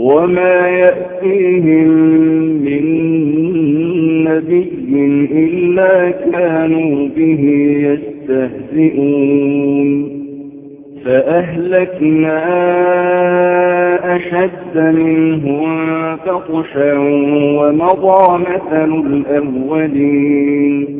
وما يأتيهم من نبي إلا كانوا به يستهزئون فأهلكنا أشد منهم فطشا ومضى مثل الأولين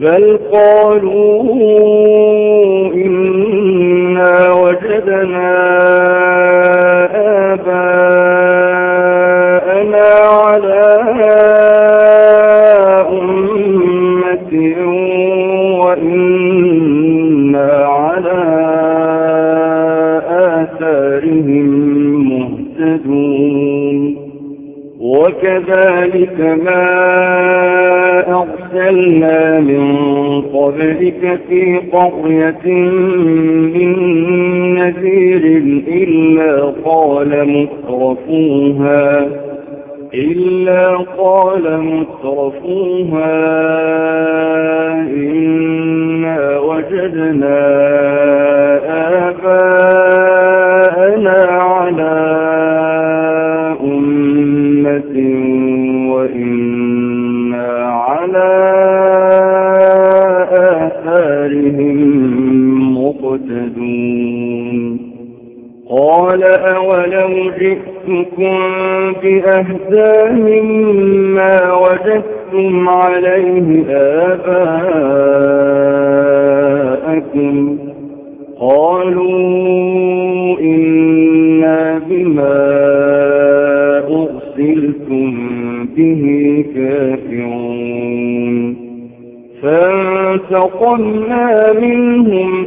بل قالوا إنا وجدنا آباءنا على أمة وإنا بأهدى مما وجدتم عليه آباءكم قالوا إنا بما أرسلتم به كافرون فانتقمنا منهم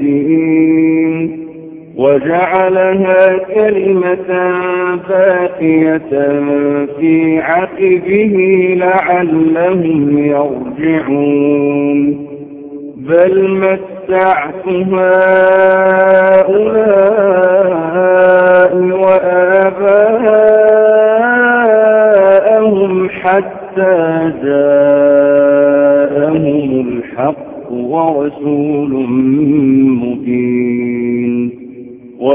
سيهدين وجعلها كلمة باقية في عقبه لعلهم يرجعون. بل متعت هؤلاء وآباءهم حتى جاءهم الحق ورسول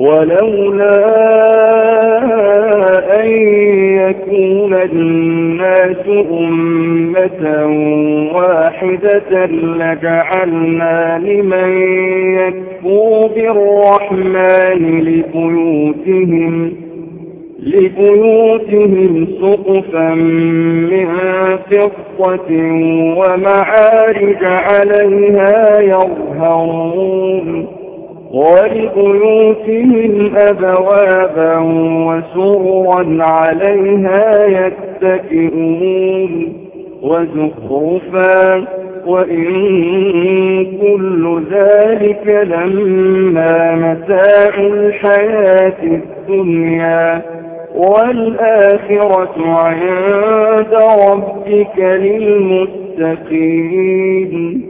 ولولا أن يكون الناس أمة واحدة لجعلنا لمن يكفو بالرحمن لبيوتهم لبيوتهم سقفا من فضة ومعارج عليها يظهرون. ولبيوتهم أبوابا وسرا عليها يتكئون وزخرفا وإن كل ذلك لما متاع الحياة الدنيا والآخرة عند ربك للمتقين.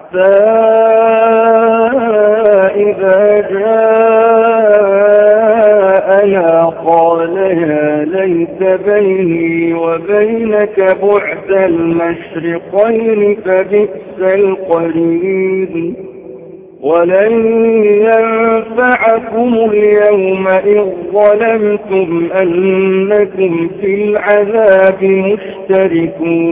إذا جاءنا قال يا ليت بيني وبينك بعد المشرقين فبئس القرين ولن ينفعكم اليوم إذ ظلمتم أنكم في العذاب مشتركون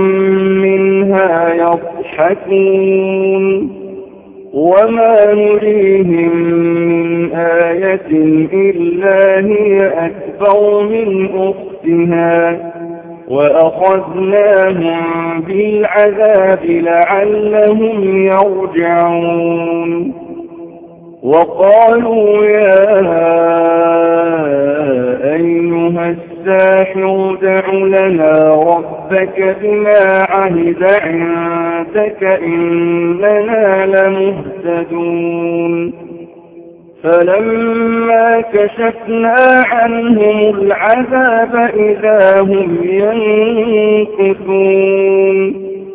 يضحكون. وما نريهم من آية إلا هي أكبر من أختها وأخذناهم بالعذاب لعلهم يرجعون. وقالوا يا أيها الساحر دع لنا ربك بما عهد عندك إننا لمهتدون. فلما كشفنا عنهم العذاب إذا هم ينكثون.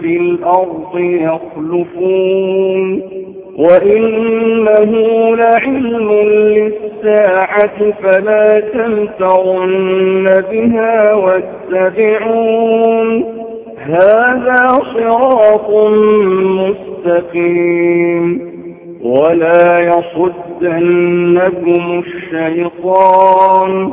في الأرض يخلفون وإنه لعلم للساعة فلا تمترن بها واتبعون هذا صراط مستقيم ولا يصدنكم الشيطان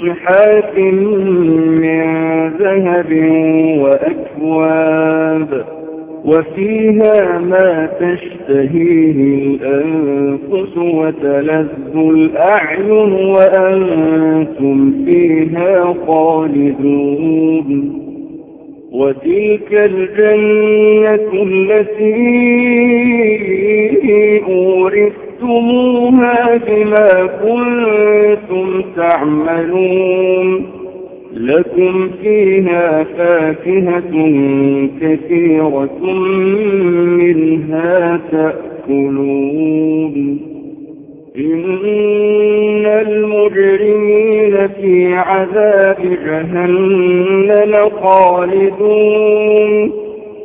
بصحات من ذهب وأكواب وفيها ما تشتهيه الأنفس وتلذ الأعين وأنتم فيها خالدون وتلك الجنة التي أورثتموها بما كنتم تعملون. لكم فيها فاكهة كثيرة منها تأكلون. إن المجرمين في عذاب جهنم خالدون.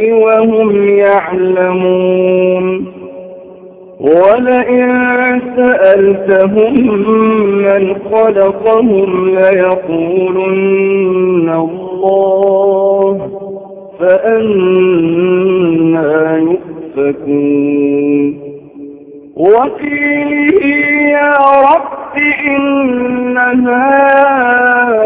وهم يعلمون. ولئن سألتهم من خلقهم ليقولن الله فأنا يؤفكون. وقيله يا رب إن هؤلاء